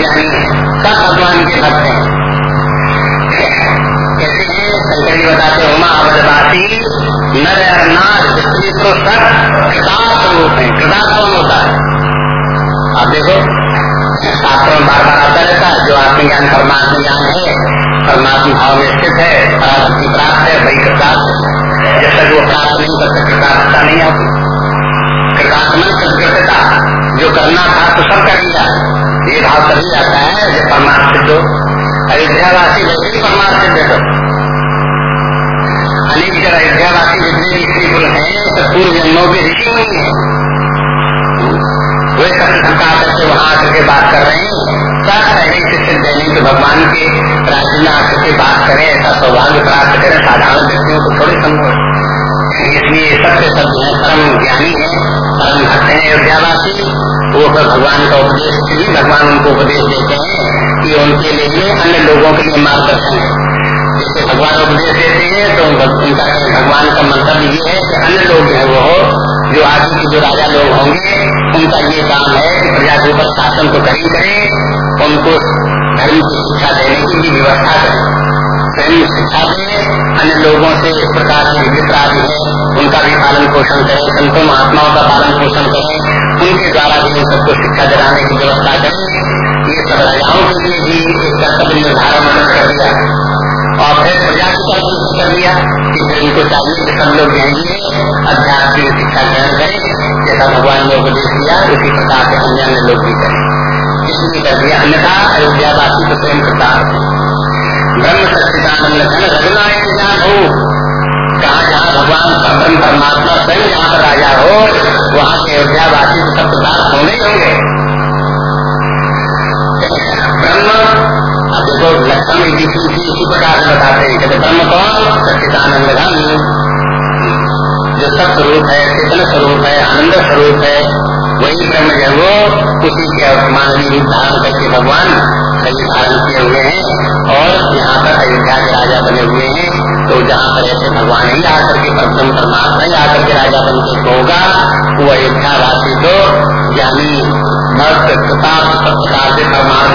ज्ञानी है। सब भगवान के भक्त हैं। कैसे शंकरी बताते उमा अवधवासी नर नाथ तो सब कृतार्थ रूप है। कृतार्थ कौन होता है? आप देखो, शास्त्रों में बार बार आता रहता है, जो आत्मज्ञान परमात्मा ज्ञान है, परमात्मा भाव में स्थित है, पराशक्ति प्राप्त है, वही कृतार्थ जब तक वो प्राप्त नहीं तब तक कृतार्थता नहीं आती। कृतात्मन कृतकृतता जो करना था तो सब कर लिया। ये भाव तभी आता है जब परमात्म सिद्ध हो अयोध्यावासी वैसे ही परमात्म सिद्ध हो अनेक जगह अयोध्यावासी जितने भी स्त्री पुल है, सब पूर्व जन्मों के ऋषि नहीं है। वे सब शंका करके वहाँ आकर के बात कर रहे हैं। सब पहले से सिद्ध है तो भगवान के राज्य में आकर के बात करें, ऐसा सौभाग्य प्राप्त करें, साधारण व्यक्तियों को थोड़ी संभव इसलिए सबसे सब परम ज्ञानी है, परम भक्त है अयोध्यावासी फिर भगवान का उपदेश भी भगवान उनको उपदेश देते हैं कि उनके लिए अन्य लोगों के लिए मार्गदर्शन है। जैसे भगवान उपदेश देते हैं तो उनका भगवान का मंतव्य ये है कि अन्य लोग हैं वो जो आगे के जो राजा लोग होंगे, उनका ये काम है कि प्रजा के ऊपर शासन तो कहीं करें, उनको धर्म की शिक्षा देने की भी व्यवस्था करें। स्वयं शिक्षा दें अन्य लोगों से इस प्रकार के विचित्र आदि है। उनका भी पालन पोषण करें, संतों, महात्माओं का पालन पोषण करें। उनके द्वारा भी सबको शिक्षा दिलाने की व्यवस्था करें। ये सब राजाओं के लिए भी एक कर्तव्य निर्धारण कर दिया और फिर प्रजा की तरफ़ कर दिया कि फिर इनको चाहिए कि सब लोग जाएँगे अध्यात्म शिक्षा ग्रहण करें, जैसा भगवान ने उपदेश दिया, उसी प्रकार से अन्य अन्य लोग भी करें। इसलिए कर दिया अन्यथा अयोध्यावासी को स्वयं प्रकार ब्रह्म सच्चिदानंद घन रघुनायक ज्ञान हो जहाँ जहाँ भगवान ब्रह्म परमात्मा स्वयं जहाँ पर राजा हो वहाँ के अयोध्यावासी को सब पदार्थ होने होंगे ब्रह्म अब देखो लक्षण इसी इसी प्रकार से बताते हैं कहते ब्रह्म कौन सच्चिदानंद घन जो सब स्वरूप है चेतन स्वरूप है आनंद स्वरूप है वही ब्रह्म जो वो उसी के मानवीय रूप धारण करके भगवान कई धारण किए हुए हैं और यहाँ पर अयोध्या के राजा बने हुए हैं। तो जहाँ पर ऐसे भगवान ही आकर के परम परमात्मा ही आकर के राजा बन के होगा, वो अयोध्या वासी तो ज्ञानी भक्त से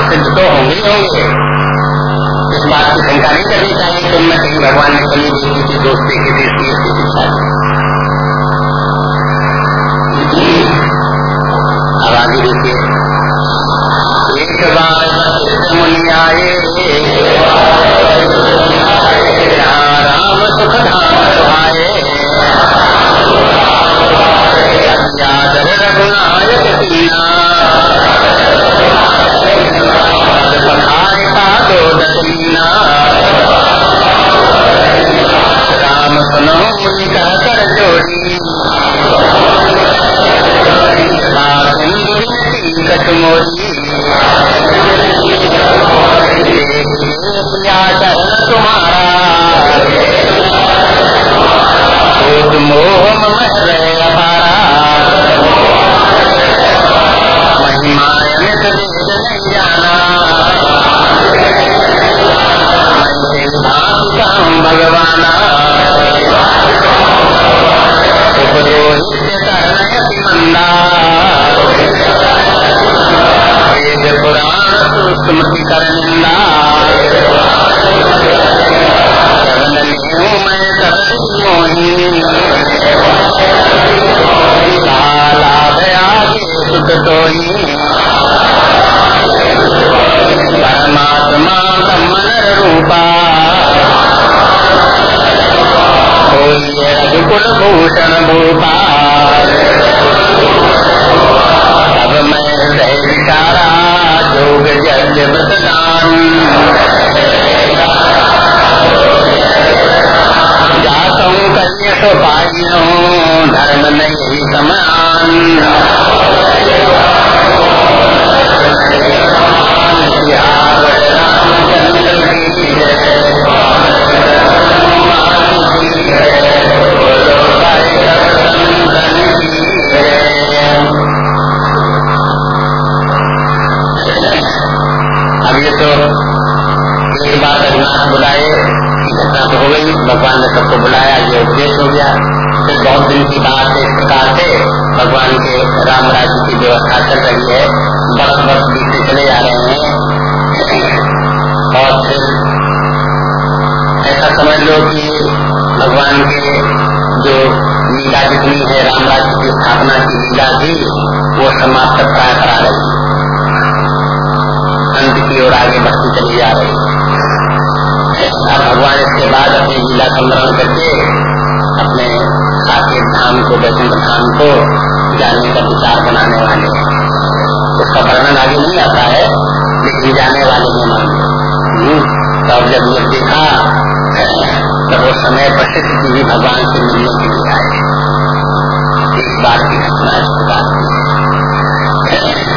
सिद्ध तो होंगे होंगे। इस बात की शंका नहीं करनी चाहिए कहीं भगवान ने शिक्षा देखिए एक बार सुख तोही परमात्मा ब्रह्मण रूपा होइए रघुकुल भगवान ने सबको बुलाया, ये उपदेश हो गया। फिर बहुत दिन की बात इस प्रकार से भगवान के राम राज्य की व्यवस्था चल रही है। बस बस बीते चले जा रहे हैं। और फिर ऐसा समझ लो कि भगवान के जो लीला जितनी है, राम राज्य की स्थापना की लीला थी वो समाप्त प्राय करा रही अंत की ओर आगे बढ़ती चली जा रही है। स्मरण करके अपने साकेत धाम को वैकुंठ धाम को जाने का विचार बनाने वाले। उसका वर्णन आगे नहीं आता है लेकिन जाने वाले में मान। हम्म, तब जब ये देखा तब वो समय प्रसिद्ध जी भी भगवान से मिलने के लिए आए। एक बार की घटना इस प्रकार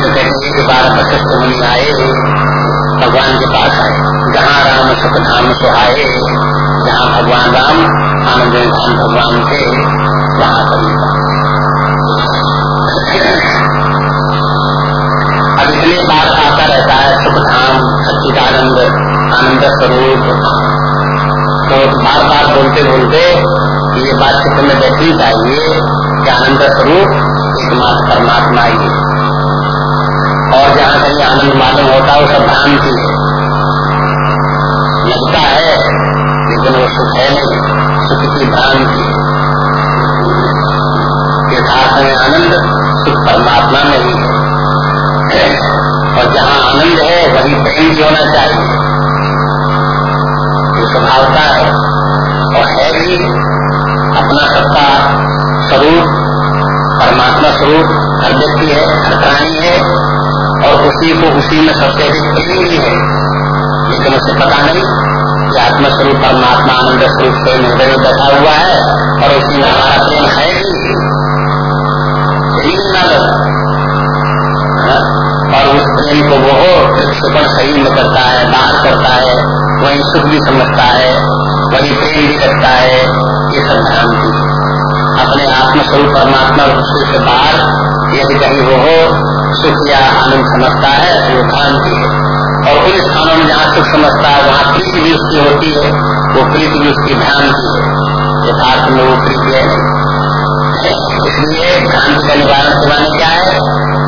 तो एक बार वशिष्ठ मुनि आए भगवान के पास आए। जहाँ राम सुख धाम सुहाए जहाँ भगवान राम आनंद धाम भगवान थे, वहाँ अब इतने बार आता रहता है सुख धाम सच्चिदानंद, आनंद स्वरूप। तो बार बार बोलते बोलते ये बात चित्र में बैठनी चाहिए कि आनंद स्वरूप एकमात्र परमात्मा ही और जहाँ कहीं आनंद मालूम होता है, वो सब भ्रांति है लगता है लेकिन वो सुख है नहीं सुख की भ्रांति यथार्थ में आनंद सुख परमात्मा में ही है और जहाँ आनंद है वही प्रेम भी होना चाहिए ये स्वभावता है और है भी अपना सत्ता स्वरूप परमात्मा स्वरूप हर व्यक्ति है हर प्राणी है और उसी को उसी में सबसे अधिक प्रेम भी है। लेकिन उसे पता नहीं कि आत्मस्वरूप, परमात्मा आनंद स्वरूप से हृदय में बैठा हुआ है और उसी में हमारा प्रेम है भी हाँ? और उस प्रेम को वो सुपन शरीर में करता है बाहर करता है, वही सुख भी समझता है, वही प्रेम भी करता है, ये सब भ्रांति अपने आत्मस्वरूप परमात्मा से बाहर यदि कहीं वो हो, सुख या आनंद समझता है तो वो भ्रांति है। और उन स्थानों में जहाँ सुख समझता है, वहाँ प्रीति भी उसकी होती है। वो प्रीति भी उसकी भ्रांति है। यथार्थ में वो प्रीति है इसलिए भ्रांति का निवारण के माने क्या है?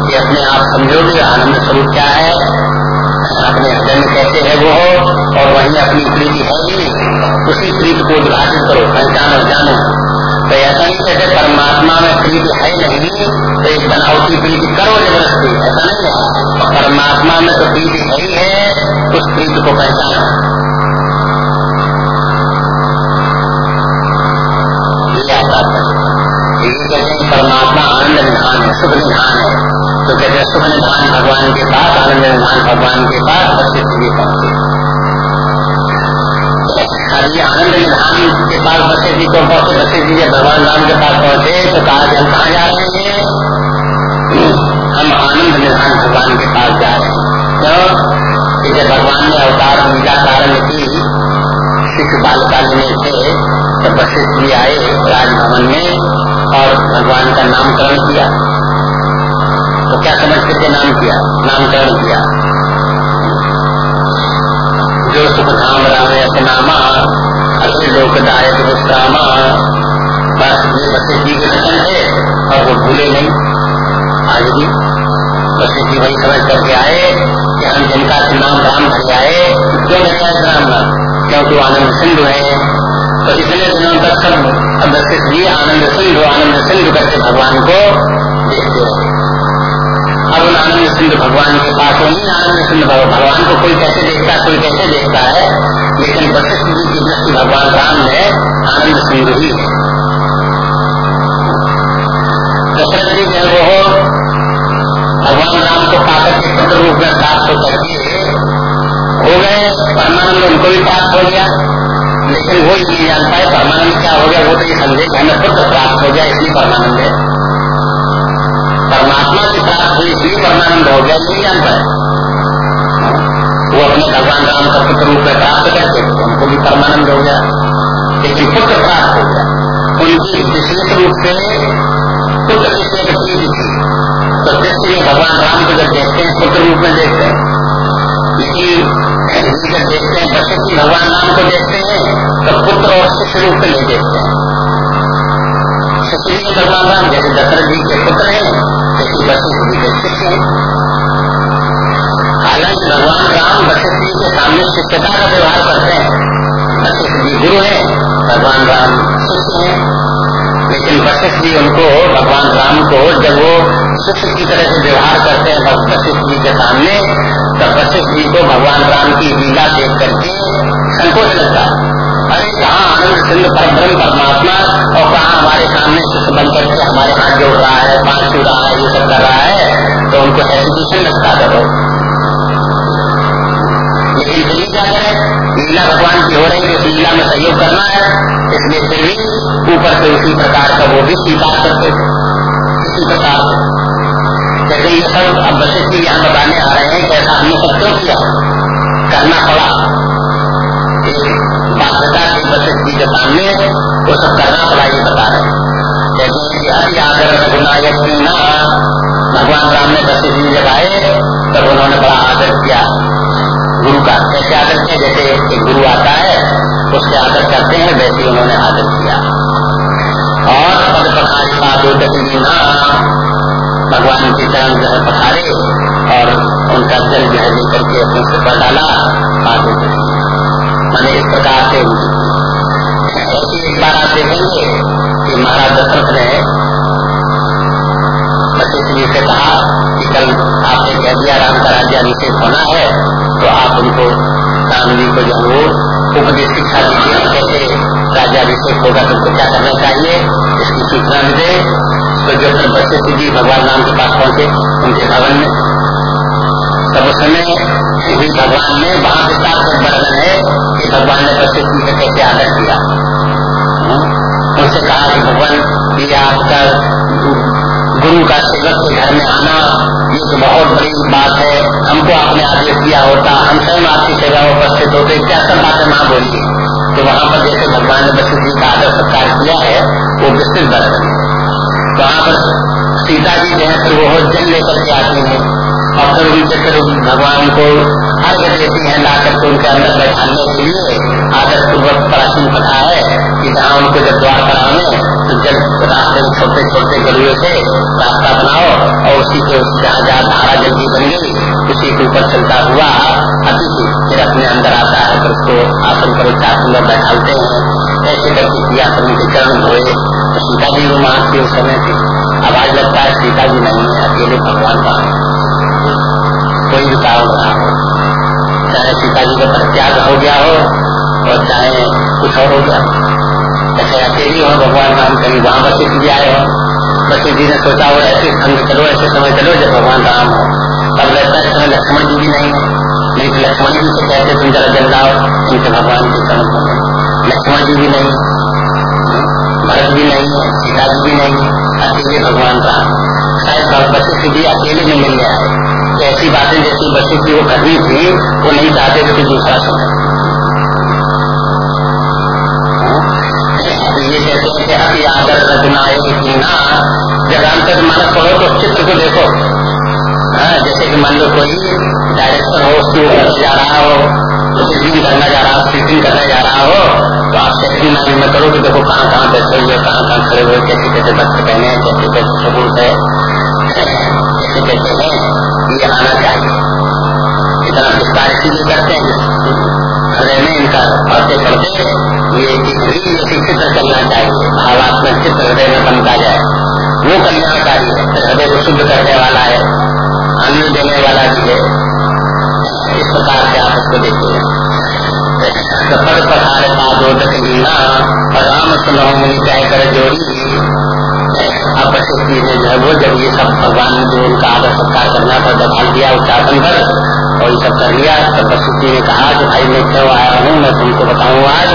कि अपने आप समझो भी, आनंद स्वरूप क्या है? अपने हृदय कैसे है वो हो और वही अपनी प्रीति है उसी प्रीति को उद्घाटित करो, पहचानो, जानो। तो ऐसा नहीं जैसे परमात्मा में प्रीति है नहीं तो एक बनावटी प्रीति करो ज़बरदस्ती। ऐसा नहीं है। परमात्मा में तो प्रीति है ही है। उस प्रीति को पहचानो। परमात्मा आनंद निधान है सुख निधान है। तो कहते हैं सुख निधान भगवान के पास, आनंद निधान भगवान के पास वशिष्ठ भी पहुँचे आनंद निधान के पास बसे जी को पहुँचे, बसे जी जब भगवान राम के पास पहुँचे तो कहा कि हम कहाँ जा रहे हैं? हम आनंद निधान भगवान के पास जा रहे हैं। कि जब भगवान ने अवतार मीला कारण की शिख बालिका लेने थे तो वशिष्ठ जी आए राजभवन में और भगवान का नामकरण किया। तो क्या समझ करके नाम किया? नामकरण किया। जो सुख धाम राम नामा अति लोकदायक विश्रामा, बस ये वशिष्ठ जी के वचन थे और वो भूले नहीं। आज भी वशिष्ठ जी वही समझ करके आए। हम जिनका नाम राम धरे आए क्यों नहीं आए राम नाम? क्योंकि वो आनंद सिंधु है? तो इतने दिनों तक सब वशिष्ठ जी आनंद सिंधु आनंद सिंधु करके भगवान को देखते रहे अब उन आनंद सिंधु भगवान के पास वही आनंद सिंधु भगवान को कोई कैसे देखता है कोई कैसे देखता है? लेकिन वशिष्ठ जी की दृष्टि भगवान राम है, आनंद सिंधु ही है। दशरथ जी जो वो भगवान राम को पाकर रूप में प्राप्त होकर के हो। गए, परमानंद उनको भी प्राप्त हो गया। लेकिन वो ये जानता है परमानंद क्या हो गया, वो तो ये समझे कि हमें पुत्र प्राप्त हो गया, इसलिए परमानंद है। परमात्मा की प्राप्त हुई, इसलिए परमानंद हो गया नहीं जानता है वो अपने भगवान राम का पुत्र रूप में प्राप्त करके, उनको भी परमानंद हो गया। लेकिन पुत्र प्राप्त हो गया। उनकी विशेष रूप से पुत्र थी। दृष्टि में भगवान राम को जब देखते हैं पुत्र रूप में देखते हैं लेकिन जब देखते हैं जी भगवान राम को देखते हैं तो पुत्र और शिष्य रूप में नहीं देखते हैं। जी भगवान राम, जैसे दशरथ जी के पुत्र हैं जैसे वशिष्ठ जी के शिष्य हैं। हालाँकि भगवान राम वशिष्ठ जी के सामने शिष्यता का व्यवहार करते हैं। वशिष्ठ जी गुरु है, भगवान राम शिष्य है। लेकिन वशिष्ठ जी उनको, भगवान राम को, जब वो शिष्य की तरह से व्यवहार करते हैं वशिष्ठ जी के सामने तो वशिष्ठ जी को भगवान राम की लीला देख करके संकोच लगता है। अरे जहाँ आनंद सिंह पर ब्रह्म परमात्मा और कहा हमारे सामने शिष्य बन करके हमारे हाथ जोड़ रहा है, पाँच छू रहा है, ये सब कर रहा है तो उनको हेजिटेशन लगता करो लेकिन फिर क्या करें लीला भगवान की हो रही है लीला में सहयोग करना है इसलिए फिर भी ऊपर से उसी प्रकार का वो भी स्वीकार करते थे इसी प्रकार जैसे ये सब अब वशिष्ठ जी यहाँ बताने आ रहे हैं कि ऐसा हमने सब क्यों किया करना पड़ा बाध्यता की वशिष्ठ जी के सामने वो सब करना पड़ा ये बता रहे भगवान राम ने वशिष्ठ जी जब आए, तब उन्होंने बड़ा आदर किया गुरु का कैसे आदर किया जैसे एक गुरु आता है, उसके आदर करते हैं, वैसे उन्होंने आदर किया। और पद पखारी का दो ना, भगवान के चरण जो है पखारे और उनका जल जो है लेकर के अपने सिर पर डाला आदर मैंने इस प्रकार से ऐसी एक बार आप देखेंगे कि महाराज दशरथ ने जी से कहा कि कल आपने कह दिया, राम का राज्य अभिषेक होना है तो आप उनको राम जी को वो उपदेश शिक्षा दीजिए कैसे राज्याभिषेक होगा तो उनको क्या करना चाहिए? इसकी सूचना भी दे। तो जो फिर वशिष्ठ जी भगवान राम के पास पहुँचे उनके भवन में। तब उस समय भी भगवान ने वहाँ विस्तार से वर्णन है कि भगवान ने वशिष्ठ जी का कैसे आदर किया। उनसे कहा कि, भगवान ये आपका गुरु का सेवक के घर में आना, ये तो बहुत बड़ी बात है। हमको आपने आदेश दिया होता, हम स्वयं आपकी सेवा में उपस्थित होते, क्या सब बातें माँ बोली? तो वहाँ पर जैसे भगवान ने बच्चे जी का आदर सत्कार किया है, वो विस्तृत वर्णन वहाँ पर सीता जी जो है, फिर वो जल लेकर के आती है। और फिर उनसे फिर भगवान को अर्घ देती है ला करके उनके अंदर बैठाने के लिए आदर पूर्वक प्राचीन कथा है कि जहाँ उनको जब द्वार कराने तो जब रास्ते में छोटे छोटे गलियों से रास्ता बनाओ और उसी के जहाँ जहाँ धारा जल्दी बन गई, उसी के ऊपर चलता हुआ अतिथि फिर अपने अंदर आता है फिर उसको आसन पर आसन में बैठाते हैं। ऐसे करके फिर उनके चरण तो सीता के उस समय थी आवाज़ लगता है सीता जी नहीं है, अकेले भगवान का कोई भी कारण रहा हो। चाहे सीता जी का प्रत्याग हो गया हो, और चाहे कुछ और हो गया ऐसे अकेली हो, भगवान राम कहीं वहाँ वशिष्ठ जी आए हो। वशिष्ठ जी ने सोचा हो ऐसे संग चलो, ऐसे समय चलो, जब भगवान राम हो। तब लगता है समय लक्ष्मण जी भी नहीं है। नहीं तो लक्ष्मण जी से कहते तुम जरा जल जाओ भगवान के समय लक्ष्मण जी भी नहीं। भरत भी नहीं है सीता जी भी नहीं अकेले भगवान राम शायद वशिष्ठ जी अकेले में मिल गया। है तो ऐसी बातें जैसी वशिष्ठ को करनी थी वो नहीं चाहते थे दूसरा समय तो ये कहते हैं कि मानस पढ़ो तो चित्र को देखो हाँ जैसे कि मान लो कोई डायरेक्टर हो उसके जा रहा हो शूटिंग करना जा रहा हो शूटिंग करने जा रहा हो तो आप सेटिंग माइंड में करो कि देखो कहाँ कहाँ बैठे हुए कहाँ कहाँ खड़े हुए कैसे कैसे वस्त्र पहने कैसे कैसे सबूत है, कैसे कैसे है ये आना चाहिए इतना विस्तार इसीलिए करते हैं हृदय में इनका पढ़ते पढ़ते ये चित्र करना चाहिए, भावात्मक चित्र हृदय में बनता जाए। वो कल्याणकारी है हृदय को शुद्ध करने वाला है, आनंद देने वाला भी है। इस प्रकार से आप उसको देखिए। सफल पधार पादोदक लीना राम सुनो मुनि कह कर जोड़ी। अब वशिष्ठ जी है वो जब ये सब भगवान ने जो उनका आदर सत्कार करना था दबाल दिया उच्चारण पर और ये सब कर लिया, तब जी ने कहा कि भाई मैं क्यों आया हूँ, मैं तुमको बताऊँ आज।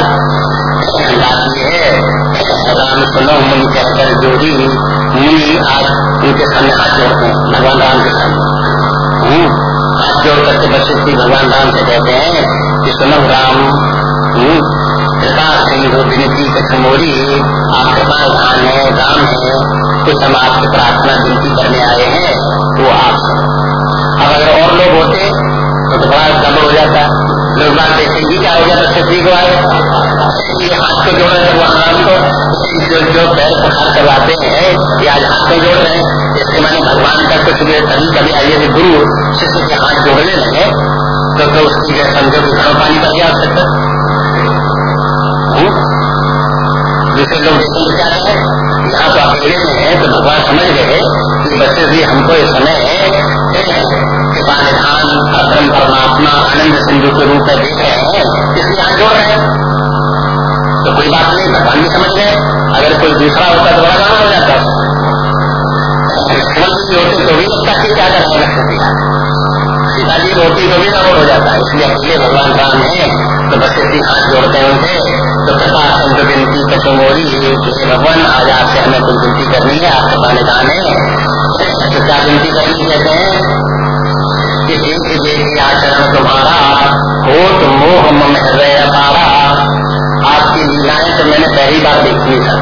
बात ये है राम सुनो मुनि कहकर जोड़ी मुनि आज उनके सामने हाथ जोड़ते हैं भगवान राम के सामने। हम्म, हाथ जोड़ करके वशिष्ठ जी भगवान राम से कहते हैं कि सुनो राम हम्म, कृपा सिंधु विनती कठमोरी आप कृपा धान है राम है कुछ हम आपसे प्रार्थना विनती करने आए हैं वो आप अब अगर और लोग होते तो, तो बड़ा गड़बड़ हो जाता। लोग बात देखते ही क्या हो गया तो ठीक आए हाथ को जोड़ रहे भगवान को जो जो पैर पखार करवाते हैं ये आज हाथ को जोड़ रहे हैं। इसके मैंने भगवान का कुछ कभी कभी आइए गुरु शिष्य के हाथ जोड़ने लगे तो, तो उसकी समझो कि घरों पानी कर गया सकता दूसरे लोग देखेंगे क्या है। यहाँ तो अकेले में है तो भगवान समझ गए कि बच्चे भी हमको इस समय कृपा निधान अक्रम परमात्मा, आनंद सिंधु के रूप में देख रहे हैं, इसलिए हाथ जोड़ रहे तो कोई बात नहीं, भगवान भी समझ गए। अगर कोई दूसरा होता तो बड़ा गाना हो जाता। मुख्यमंत्री होते तो भी लगता कि क्या करना रख दिया सीताजी रोटी तो भी गड़बड़ हो जाता है, इसलिए अकेले भगवान राम है। तो बस इसी हाथ जोड़ते हैं उनसे। तो कृपा संत विनती कचंगोरी हे भगवान, आज आपसे हमें कुछ विनती करनी है, आपका निदान है। तो क्या विनती करनी कहते हैं? कि एक देखिए आचरण तुम्हारा हो तो मोह मम हृदय पारा आपकी लीलाएँ तो मैंने पहली बार देखी था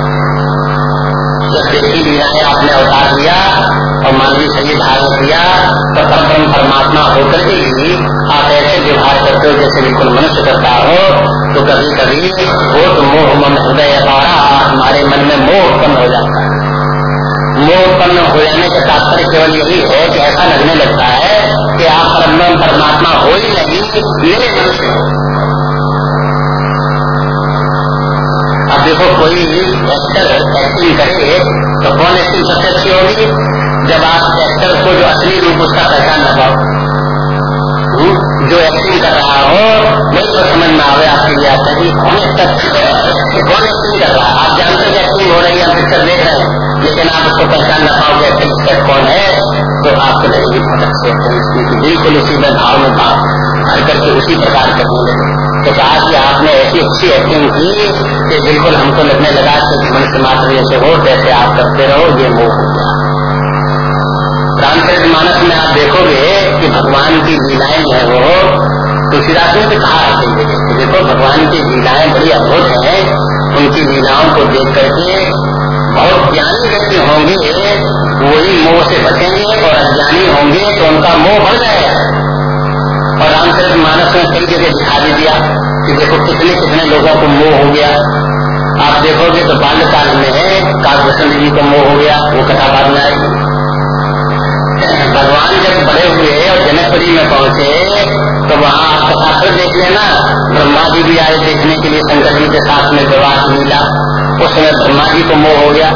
जब देखी लीलाएँ आपने अवतार लिया और मानवीय शरीर धारण किया तो परम परमात्मा होकर के ही आप ऐसे व्यवहार करते हो जैसे बिल्कुल मनुष्य करता हो तो कभी कभी वो तो मोह मन हृदय पारा हमारे मन में मोह उत्पन्न हो जाता है। मोह उत्पन्न हो जाने का तात्पर्य केवल यही है कि ऐसा लगने लगता है कि आप परम परमात्मा हो ही नहीं, मेरे मनुष्य हो। अब देखो, कोई एक्टर एक्टिंग करे तो कौन एक्टिंग सबसे अच्छी होगी? जब आप एक्टर को जो असली रूप उसका पहचान न पाओ। जो एक्टिंग आवे आपके लिए आता है कौन एक्टिंग कर रहा? है आप जानते हैं एक्टिंग हो रही है, हम पिक्चर देख रहे हैं। लेकिन आप उसको पहचान न पाओगे एक्टर कौन है? तो आपको लगेगी फटक से बिल्कुल उसी में भाव में भाव हर करके उसी प्रकार करने लगे तो कहा कि आपने ऐसी अच्छी एक्टिंग की कि बिल्कुल हमको लगने लगा कि मनुष्य मात्र जैसे हो, जैसे आप करते रहो, ये मोह हो गया। रामचरित मानस में आप देखोगे कि भगवान की लीलाएँ जो है वो तुलसीदास ने कहा देखो, भगवान की लीलाएँ बड़ी अद्भुत है। उनकी लीलाओं को देख करके बहुत ज्ञानी व्यक्ति होंगे, वही मोह से बचेंगे और अज्ञानी होंगे तो उनका मोह बढ़ जाएगा। और रामचरित मानस में कई जगह दिखा भी दिया कि देखो, कितने कितने लोगों को मोह हो गया। आप देखोगे तो बाल्यकाल में है काव्य जी को मोह हो गया, वो कथा बाद में आएगी। भगवान जब बड़े हुए और जनकपुरी में पहुँचे तो वहाँ आप फिर देख लेना। ब्रह्मा जी भी आए देखने के लिए शंकर जी के साथ में विवाह मिला। उस समय ब्रह्मा जी को मोह हो गया।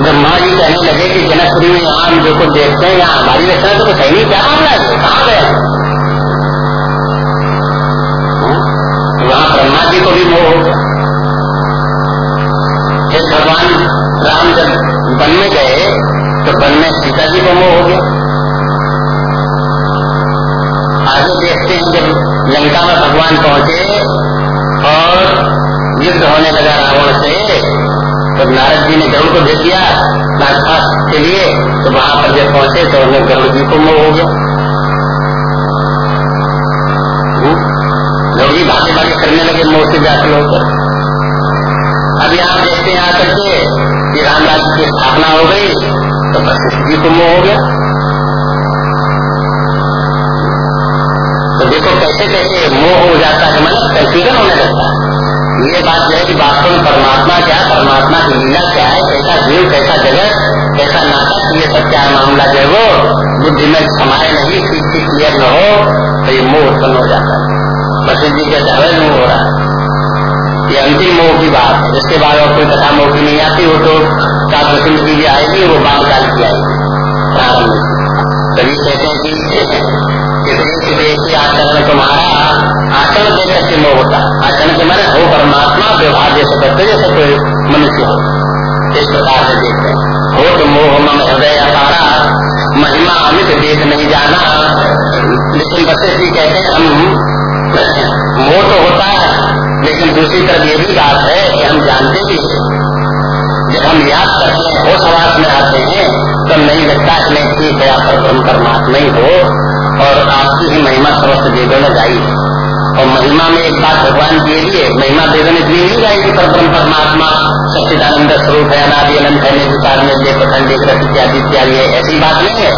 ब्रह्मा जी कहने लगे कि जनकपुरी में यहाँ हम जो कुछ देखते हैं, यहाँ हमारी रचना तो कुछ नहीं, क्या है? वहाँ ब्रह्मा जी को भी मोह हो गया। फिर भगवान राम जब वन में गए तो वन में सीता जी को मोह हो गया। जब लंका में भगवान पहुँचे और युद्ध होने लगा रावण से। तो नारद जी ने गरुड़ को भेज दिया नागपास के लिए तो वहाँ पर जब पहुँचे तो उन्हें गरुड़ जी को मोह हो गया। भी भागे भागे करने लगे, मोह से जाते होकर। अब यहाँ देखते हैं आकर के कि राम राज्य की स्थापना हो गई तो बस जी को मोह हो गया तो देखो कैसे कैसे मोह हो जाता है मतलब कंफ्यूजन होने लगता है। ये बात जो है कि वास्तव में परमात्मा क्या परमात्मा की लीला क्या है? कैसा जीव, कैसा जगत, कैसा नाटक ये सब क्या मामला जो वो बुद्धि में समाये नहीं, ठीक ठीक क्लियर न हो तो ये मोह उत्पन्न हो जाता है। बसंत जी कहते हमें मोह हो रहा है। ये अंतिम मोह की बात है। जिसके बाद और कोई कथा मोह की नहीं आती हो तो बसंत की आएगी, वो बाल काल की आएगी। प्रारंभ सभी कहते हैं कि आचरण तुम्हारा आचरण देख करके मोह होता आचरण के मैंने हो परमात्मा व्यवहार जैसे करते जैसे कोई मनुष्य हो इस प्रकार से देखते हो तो मोह मम हृदय अपारा महिमा अमित देख नहीं जाना लेकिन बच्चे भी कहते हैं हम मोह तो होता है लेकिन दूसरी तरफ़ ये भी बात है कि हम जानते भी जब हम याद करते हैं होश आवास में आते हैं तो नहीं लगता कि नहीं, ठीक है, आप परमात्मा ही हो। और आपकी ही महिमा समस्त वेदों में गाई और महिमा में एक बात भगवान के लिए, महिमा वेदों ने इतनी नहीं गाई कि परम परमात्मा, सच्चिदानंद स्वरूप है, अनादि अनंत है, निर्विकार में देख खंड इत्यादि इत्यादि है, ऐसी बात नहीं है।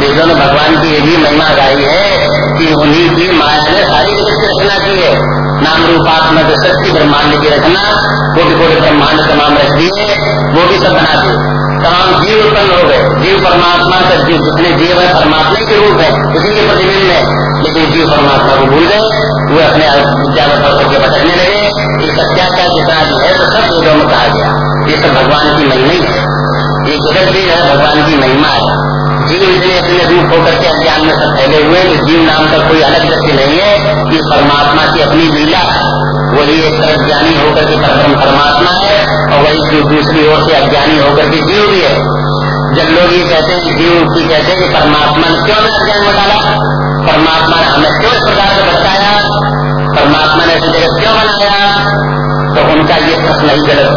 वेदों ने भगवान की ये भी महिमा गाई है कि होनी की माया ने सारी जगत की रचना की है। नाम रूपात्मा रूपात्मक सत्य ब्रह्मांड की रचना कोटि कोटि ब्रह्मांड तमाम रख दिए वो भी सब बना दिए तमाम जीव उत्पन्न हो गए। जीव परमात्मा का जीव जितने जीव है, परमात्मा के रूप है, उसी के प्रतिबिंब है। लेकिन जीव परमात्मा को भूल गए। वो अपने में पढ़ करके भटकने लगे। ये सत्याचार जितना भी है तो सब वेदों में कहा गया। ये सब भगवान की महिमा ही है। ये जगत भी है, भगवान की महिमा है। जीव इतने अपने रूप होकर के अज्ञान में सब फैले हुए कि जीव नाम का कोई अलग व्यक्ति नहीं है। ये परमात्मा की अपनी लीला वही एक तरफ़ ज्ञानी होकर के परम परमात्मा है और वही दूसरी ओर से अज्ञानी होकर के जीव भी है। जब लोग ये कहते हैं जीव की कहते हैं कि परमात्मा ने क्यों हमें अज्ञान में डाला? परमात्मा ने हमें क्यों इस प्रकार से बताया परमात्मा ने ऐसे जगत क्यों बनाया? तो उनका ये प्रश्न ही गलत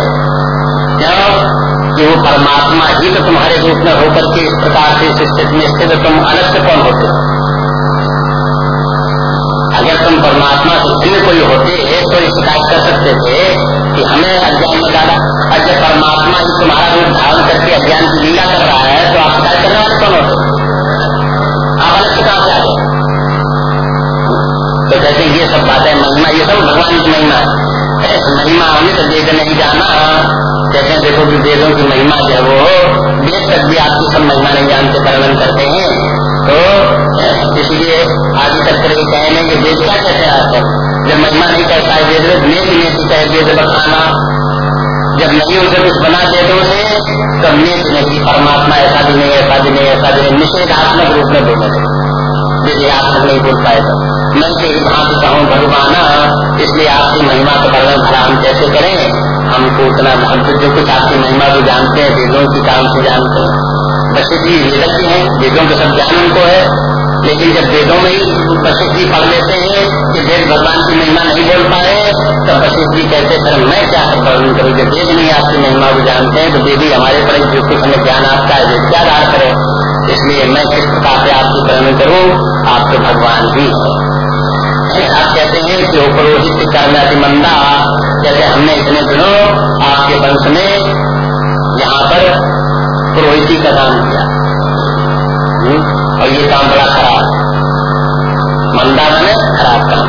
क्यों? कि वो परमात्मा ही तो तुम्हारे रूप में होकर के इस प्रकार से इस स्थिति में स्थित तुम अलग से कौन होते? अगर तुम परमात्मा से भिन्न कोई होते एक तो ये शिकायत कर सकते थे कि हमें अज्ञान में डाला और परमात्मा ही तुम्हारा रूप धारण करके अज्ञान की लीला कर रहा है तो आप शिकायत करने वाले कौन होते? ये की महिमा है महिमा हमें तो वेद नहीं जाना। कहते हैं, देखो कि वेदों की महिमा जो वो वेद तक भी आपकी सब महिमा नहीं जानते, वर्णन करते हैं। तो इसलिए आगे तक कर कहने के वेद क्या कहते हैं? आप जब महिमा नहीं कहता है वेद नेति नेति कहे वेद बखाना जब नहीं उसे कुछ बना देते उसे तो नेत नेति परमात्मा ऐसा भी नहीं, ऐसा भी नहीं, ऐसा भी नहीं। निषेधात्मक रूप में बोले विजयात्मक नहीं बोल पाए तो मैं के भांति कहूँ भगवान इसलिए आपकी महिमा को वर्णन हम कैसे करें हमको उतना हम तो जो कुछ आपकी महिमा को जानते हैं वेदों की काम से जानते हैं वशिष्ठ जी वेदक हैं वेदों का सब ज्ञान उनको है लेकिन जब वेदों में ही वशिष्ठ जी पढ़ लेते हैं कि वेद भगवान की महिमा नहीं बोल पाए तब वशिष्ठ जी कहते सर मैं क्या वर्णन करूँ जब वेद नहीं आपकी महिमा को जानते हैं तो वेद हमारे पड़े जो कुछ हमें ज्ञान आपका है वेद क्या करे इसलिए मैं किस प्रकार से आपकी वर्णन करूँ आप तो भगवान ही आप कहते हैं कि वो पुरोहित कर्म अतिमंदा जैसे हमने इतने दिनों आपके वंश में यहाँ पर पुरोहिती का काम किया। हम्म? और ये काम बड़ा खराब मंदा मैंने खराब काम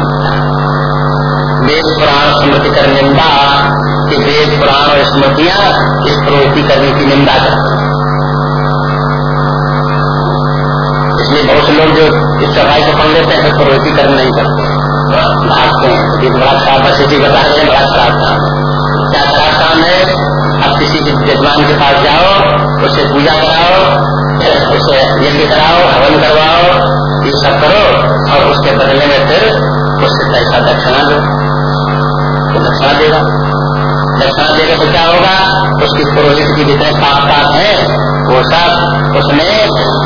वेद पुराण स्मृति कर निंदा, कि वेद पुराण और स्मृतियाँ इस पुरोहिती करने की निंदा करते हैं इसलिए बहुत से लोग जो इस सफ़ाई को पढ़ लेते हैं तो पुरोहिती कर्म नहीं करते। भागते हैं। बड़ा खराब बस इसी बता रहे बड़ा खराब काम क्या खराब काम है? अब किसी भी यजमान के पास जाओ, उससे पूजा कराओ उसे यज्ञ कराओ, हवन करवाओ, ये सब करो और उसके बदले में फिर उससे पैसा दक्षिणा दो। तो दक्षिणा देगा। दक्षिणा देगा तो क्या होगा? उसकी पुरोहित की जितने पाप पाप है, वो सब उसने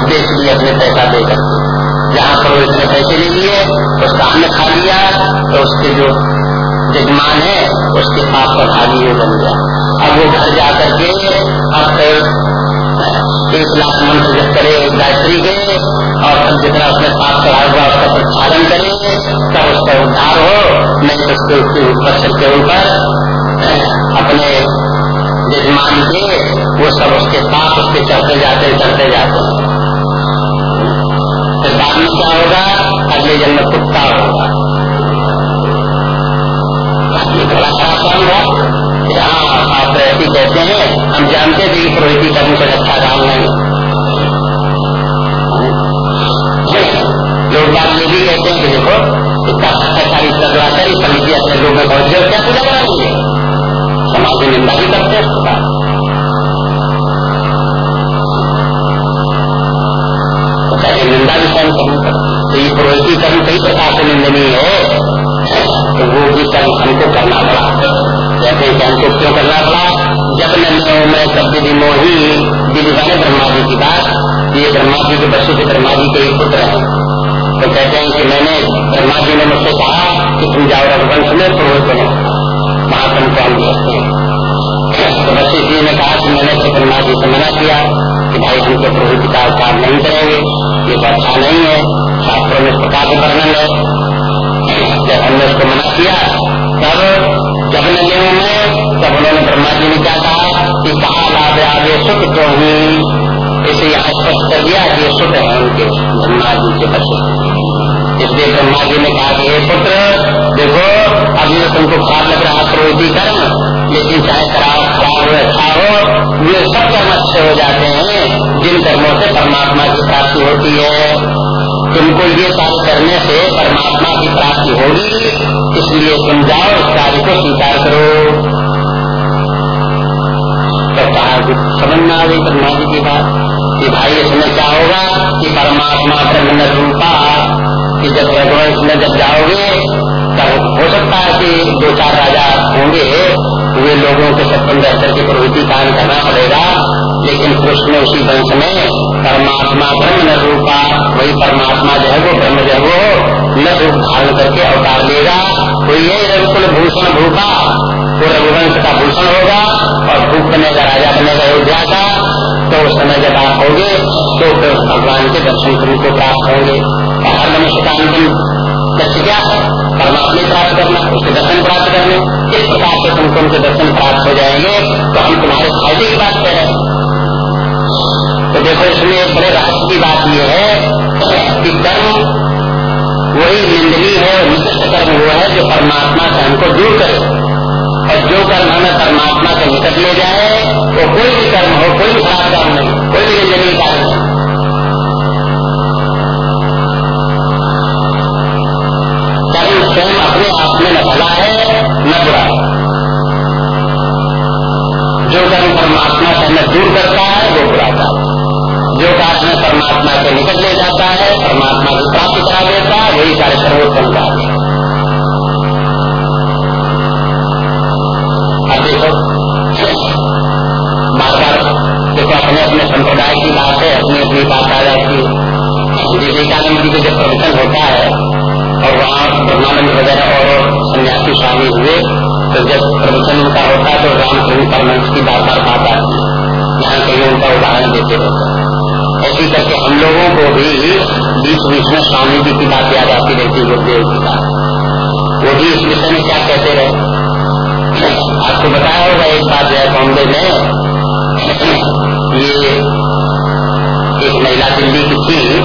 बेच दिए अपने पैसा देकर। जहाँ पुरोहित ने पैसे ले लिए उसका अन्न खा लिया तो उसके जो यजमान है, उसके पाप का भागी हो बन गया। अब वो घर जाकर के अब एक लाख मंत्र जब करे गायत्री के, और तब जितना उसने पाप चढ़ा हुआ उसका प्रक्षालन करे, तब उसका उद्धार हो, नहीं तो उसके उसके ऊपर के ऊपर सब उसके पाप उसके चढ़ते जाते चढ़ते जाते। फिर बाद में क्या होगा? अगले जन्म कुत्ता होगा। हाँ आप ऐसी कहते हैं, हम जानते थे कि पुरोहिती करने से अच्छा काम नहीं। लोग बात ये भी कहते हैं कि देखो, इतना भ्रष्टाचारी सदवाचारी समिति अपने लोग में जल्द क्या पूजा कराएँगे? समाज में निंदा भी करते हैं उसके बाद तो निंदा भी सहन करनी पड़ती तो ये पुरोहिती कर्म कई प्रकार से निंदनीय है तो वो भी कर्म हमको करना पड़ा। जैसे कि हमको क्यों करना पड़ा? जब न मैं सब विधि मोही विधि बने ब्रह्मा जी की बात ये ब्रह्मा जी के बच्चे से ब्रह्मा जी के पुत्र है। तो कहते हैं कि मैंने ब्रह्मा जी ने मुझसे कहा कि तुम जाओ रघुवंश में पुरोहित बनो वहाँ तुम काम हैं। तो बच्चे जी ने कहा कि मैंने ब्रह्मा जी से मना किया। कि भाई हम तो पुरोहित का काम नहीं करेंगे, ये तो अच्छा नहीं है, शास्त्रों में प्रकार का वर्णन है। जब हमने उसको मना किया, तब जब लगे में तब उन्होंने ब्रह्मा जी ने क्या कहा कि कहा, लाभ आगे सुख तो ही। इसे यहाँ स्पष्ट कर दिया कि सुख है उनके, ब्रह्मा जी के बच्चे। इसलिए ब्रह्मा जी ने कहा कि पुत्र, देखो, अभी तो तुमको खराब लग रहा प्रोहिती कर्म लेकिन चाहे खराब खराब अच्छा हो ये सब कर्म अच्छे हो जाते हैं, जिन कर्मों से परमात्मा की प्राप्ति होती है। तुमको ये कार्य करने से परमात्मा की प्राप्ति होगी, इसलिए तुम जाओ, इस कार्य को स्वीकार करो। तो कहा समझ में आ गई ब्रह्मा जी की बात। कि भाई, इसमें क्या होगा कि परमात्मा ब्रह्म रूपा कि जब रघुवंश में जब जाओगे, तब हो सकता है कि दो चार राजा होंगे, वे लोगों के सत्संग दर्शन के प्रवृत्ति काम करना पड़ेगा। लेकिन कृष्ण उसी वंश में परमात्मा ब्रह्म न रूपा, वही परमात्मा जो है वो ब्रह्म जो है वो न रूप धारण करके अवतार लेगा। तो ये रघुकुल भूषण भूपा वो रघुवंश का भूषण होगा लोग बनेगा, राजा बनेगा अयोध्या का। तो उस समय जब आप होंगे तो फिर भगवान के दर्शन तुमको प्राप्त होंगे। हर मनुष्य का अंतिम लक्ष्य क्या है। परमात्मा प्राप्त करना, उसके दर्शन प्राप्त करने। इस प्रकार से तुमको उनके दर्शन प्राप्त हो जाएँगे। तो हम तुम्हारे फ़ायदे की बात कर रहे हैं। तो देखो, इसमें एक बड़े रहस्य की बात यह है कि कर्म वही निंदनीय है और निकृष्ट कर्म वो है जो परमात्मा से हमको दूर करे। और जो कर्म हमें परमात्मा के निकट ले जाए, वो कोई भी कर्म हो, कोई भी खराब कर्म नहीं, कोई भी निंदनीय कार्य नहीं। कर्म स्वयं अपने आप में न भला है, न बुरा है। जो कर्म परमात्मा से हमें दूर करता है, वो बुरा था जो कार्य में परमात्मा के निकट ले जाता है, परमात्मा को प्राप्त करा देता है, वही कार्य सर्वोत्तम संप्रदाय की बात है, अपनी अपनी बात आ जाती है विवेकानंद जी का जब प्रवचन होता है, और वहाँ ब्रह्मानंद वगैरह और सन्यासी स्वामी हुए तो जब प्रवचन उनका होता है तो रामचंद्र परमंश की बार बार बात आती है। यहाँ कहीं उनका उदाहरण देते रहते ऐसी करके हम लोगों को भी बीच बीच में स्वामी जी की बात याद आती रहती गुरुदेव की। बात वो भी इस विषय में क्या कहते रहे? आपको बताया होगा एक बात जो है बॉम्बे में ये एक महिला दिल्ली की थी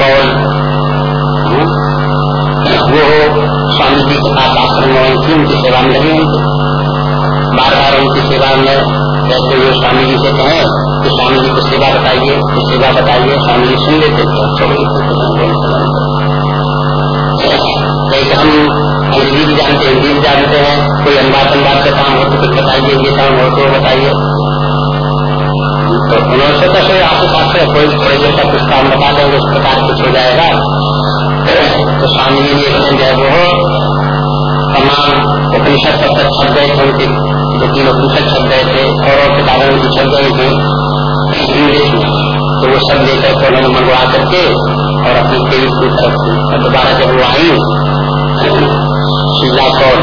कौन वो स्वामी जी के पास आश्रम में थी उनकी सेवा में लगी उनकी बार बार उनकी सेवा में जैसे वो स्वामी जी से कहें तो स्वामी जी को सेवा बताइए तो सेवा बताइए स्वामी जी सुन लेते हम अंग्रेज़ी भी जानते हैं भी जानते हैं, कोई अनुवाद अनुवाद का काम हो तो कुछ बताइए, ये काम हो तो बताइए। तो उन्होंने सोचा सर आपके पास से कोई थोड़े जैसा कुछ काम बता देंगे उस प्रकार कुछ हो जाएगा। तो स्वामी जी ने जो है। वो तमाम उपनिषद तक छप गए थे उनके, दो तीन उपनिषद छप गए थे, और किताबें उनकी छप गई थी। इंग्लिश में तो वो सब लेकर के उन्होंने मंगवा करके और अपनी देवी की तरफ़ दोबारा जब वो आई शीला कौर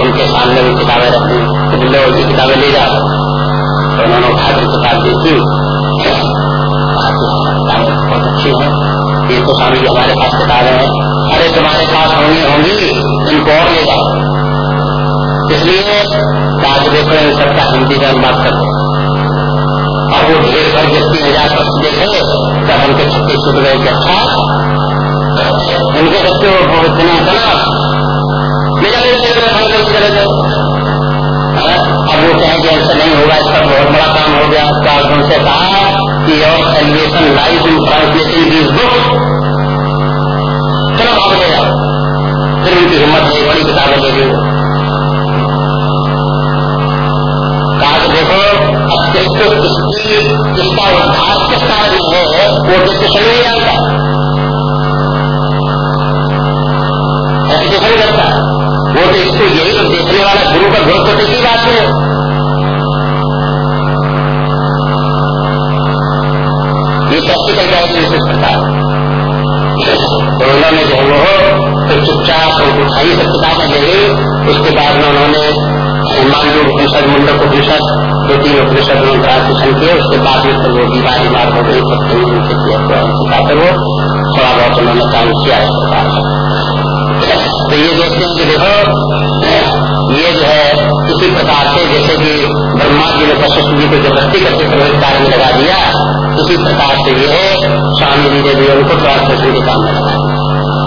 उनके सामने भी किताबें रखी। तो लो की किताबें ले जाओ तो उन्होंने उठाकर किताब देखी बहुत अच्छी है। ये तो स्वामी जी हमारे पास किताबें हैं। अरे तुम्हारे पास होंगी होंगी। इनको और ले जाओ इसलिए आज देखो, इन सबका हिंदी में अनुवाद कर दो। और वो ढेर भर तीन हज़ार पक्ष देखे तब उनके छक्के छुट गए अच्छा। उनके बच्चे वो इतना अब वो कहें कि ऐसा नहीं होगा इसका बहुत बड़ा काम हो गया तो उनसे कहा कि elevation live in translating this book चलो भाग ले जाओ फिर उनकी हिम्मत नहीं बड़ी किताबें कहा देखो जिसको इसकी इसका उद्धार किस कारण है वो डिस्कशन नहीं जानता का तो की बात है ये कर जाएगी इस प्रकार तो उन्होंने जो वो तो चुपचाप उठाई सब किताबें ले गई उसके बाद में उन्होंने हनुमान जी उपनिषद, मुंडक उपनिषद दो तीन उपनिषद में ट्रांसलेशन किए उसके बाद में फिर वो दीवार बीमार हो गई सब उनसे किया तो वो थोड़ा बहुत उन्होंने काम किया प्रकार तो ये देखते हैं कि देखो ये जो है इसी प्रकार से जैसे कि ब्रह्मा जी ने वशिष्ठ जी को ज़बरदस्ती करके प्रवेश कार्य में लगा दिया इसी प्रकार से ये है ने भी उनको ट्रांसलेशन के काम में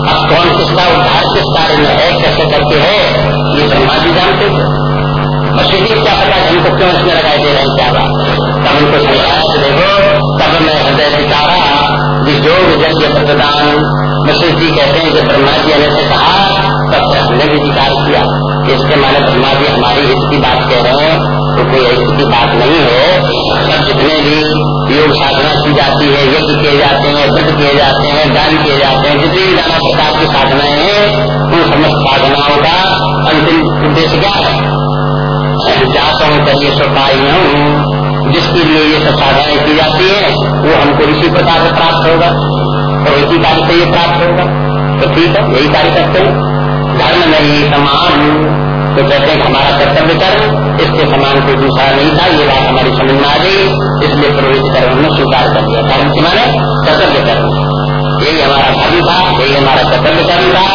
अब कौन किसका उद्धार किस कार्य में है, कैसे करके है, ये ब्रह्मा जी जानते थे और शिविर क्या पता हमको क्यों इसमें लगाए दे रहे हैं क्या बात। तब उनको समझाया देखो, तब मैं हृदय विचारा विजोग यज्ञ प्रतिदान वशिष्ठ जी कहते हैं कि ब्रह्मा जी ने कहा, तब हमने भी विचार किया। इसके माने ब्रह्मा जी हमारी हित की बात कह रहे हैं तो कोई ऐसी की बात नहीं है। सब जितने भी योग साधना की जाती है, यज्ञ किए जाते हैं, व्रत किए जाते हैं, दान किए जाते हैं, जितनी भी नाना प्रकार की साधनाएँ हैं, उन समस्त साधनाओं का अंतिम उद्देश्य क्या है? जाता हूँ करिए सो हूँ जिसके लिए ये सब साधनाएँ की जाती है, वो हमको इसी प्रकार से प्राप्त होगा और इसी कार्य से ये प्राप्त होगा। तो ठीक है यही कार्य करते हैं। धर्म नहीं, समान। तो कहते हैं हमारा कर्तव्य कर्म, इसके समान कोई दूसरा नहीं था, ये बात हमारी समझ में आ गई। इसलिए प्रवेश कर्म हमने स्वीकार कर दिया धर्म के माने कर्तव्य कर्म। यही हमारा धर्म था, यही हमारा कर्तव्य कर्म था।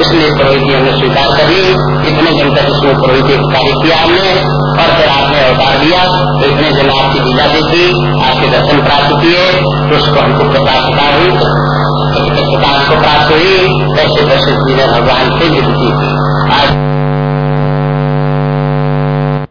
इसलिए पुरोहित हमने स्वीकार कर ली इतने दिन तक इसमें पुरोहित कार्य किया हमने और फिर आपने अवतार दिया। तो इतने दिन आपकी लीला देखी, आपके दर्शन प्राप्त किए तो उसको हमको प्रकाशता हुई। प्रकाश को प्राप्त हुई ऐसे दर्शन जी ने भगवान से